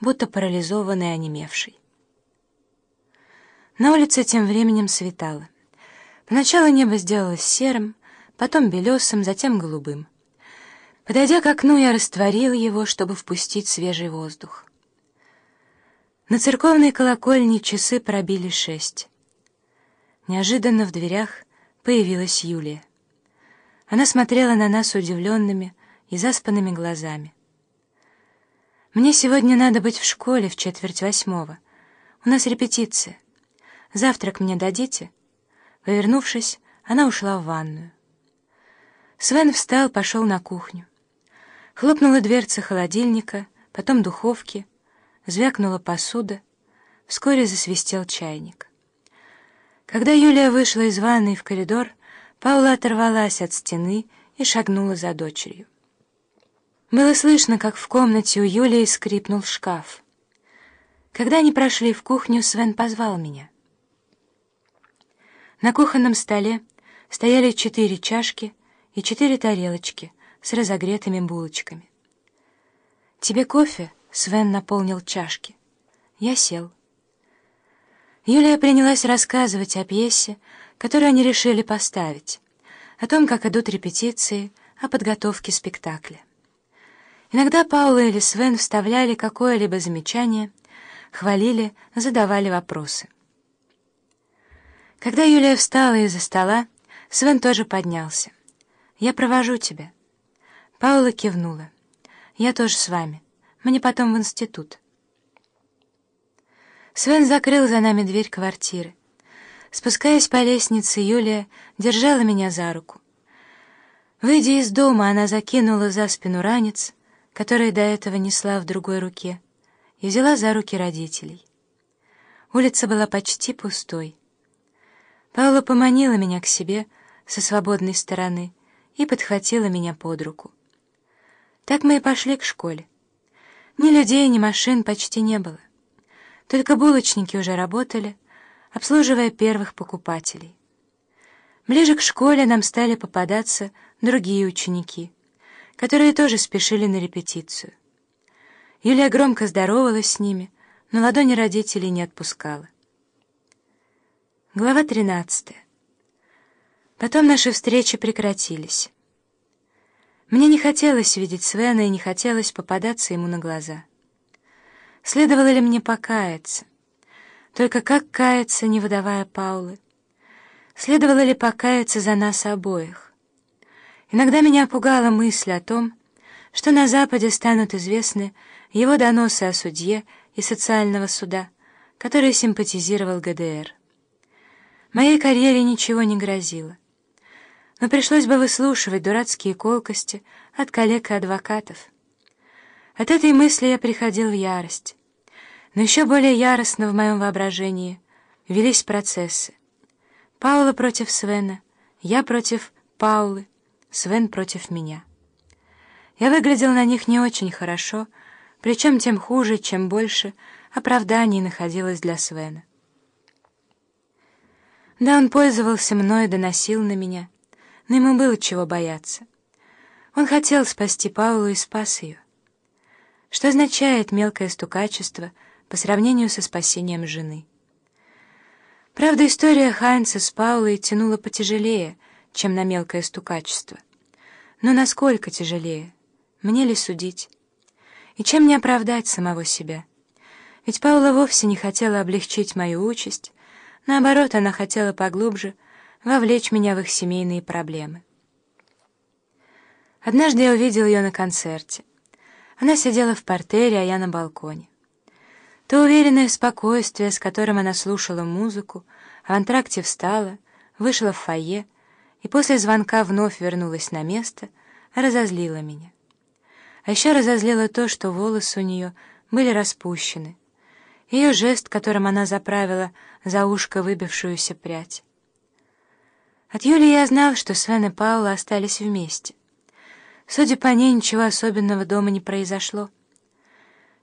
будто парализованный и онемевший. На улице тем временем светало. Поначалу небо сделалось серым, потом белесым, затем голубым. Подойдя к окну, я растворил его, чтобы впустить свежий воздух. На церковной колокольне часы пробили шесть. Неожиданно в дверях появилась Юлия. Она смотрела на нас удивленными и заспанными глазами. «Мне сегодня надо быть в школе в четверть восьмого. У нас репетиция. Завтрак мне дадите?» Повернувшись, она ушла в ванную. Свен встал, пошел на кухню. Хлопнула дверца холодильника, потом духовки, звякнула посуда, вскоре засвистел чайник. Когда Юлия вышла из ванной в коридор, Паула оторвалась от стены и шагнула за дочерью. Было слышно, как в комнате у Юлии скрипнул шкаф. Когда они прошли в кухню, Свен позвал меня. На кухонном столе стояли четыре чашки и четыре тарелочки с разогретыми булочками. «Тебе кофе?» — Свен наполнил чашки. Я сел. Юлия принялась рассказывать о пьесе, которую они решили поставить, о том, как идут репетиции, о подготовке спектакля. Иногда Паула или Свен вставляли какое-либо замечание, хвалили, задавали вопросы. Когда Юлия встала из-за стола, Свен тоже поднялся. «Я провожу тебя». Паула кивнула. «Я тоже с вами. Мне потом в институт». Свен закрыл за нами дверь квартиры. Спускаясь по лестнице, Юлия держала меня за руку. Выйдя из дома, она закинула за спину ранец, который до этого несла в другой руке, и взяла за руки родителей. Улица была почти пустой. Паула поманила меня к себе со свободной стороны и подхватила меня под руку. Так мы и пошли к школе. Ни людей, ни машин почти не было. Только булочники уже работали, обслуживая первых покупателей. Ближе к школе нам стали попадаться другие ученики, которые тоже спешили на репетицию. Юлия громко здоровалась с ними, но ладони родителей не отпускала. Глава 13. Потом наши встречи прекратились. Мне не хотелось видеть Свена и не хотелось попадаться ему на глаза. Следовало ли мне покаяться? Только как каяться, не выдавая Паулы? Следовало ли покаяться за нас обоих? Иногда меня пугала мысль о том, что на Западе станут известны его доносы о судье и социального суда, который симпатизировал ГДР. Моей карьере ничего не грозило. Но пришлось бы выслушивать дурацкие колкости от коллег и адвокатов. От этой мысли я приходил в ярость. Но еще более яростно в моем воображении велись процессы. Паула против Свена, я против Паулы, Свен против меня. Я выглядел на них не очень хорошо, причем тем хуже, чем больше оправданий находилось для Свена. Да, он пользовался мной, доносил на меня, но ему было чего бояться. Он хотел спасти Паулу и спас ее. Что означает мелкое стукачество по сравнению со спасением жены? Правда, история Хайнца с Паулой тянула потяжелее, чем на мелкое стукачество. Но насколько тяжелее? Мне ли судить? И чем не оправдать самого себя? Ведь Паула вовсе не хотела облегчить мою участь, Наоборот, она хотела поглубже вовлечь меня в их семейные проблемы. Однажды я увидел ее на концерте. Она сидела в портере, а я на балконе. То уверенное спокойствие, с которым она слушала музыку, а в антракте встала, вышла в фойе и после звонка вновь вернулась на место, разозлило меня. А еще разозлило то, что волосы у нее были распущены, ее жест, которым она заправила за ушко выбившуюся прядь. От Юли я знал, что Свен и Паула остались вместе. Судя по ней, ничего особенного дома не произошло.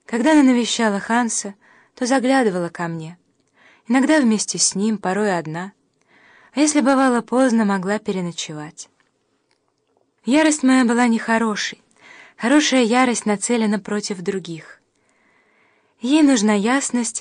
Когда она навещала Ханса, то заглядывала ко мне. Иногда вместе с ним, порой одна. А если бывало поздно, могла переночевать. Ярость моя была нехорошей. Хорошая ярость нацелена против других. Ей нужна ясность,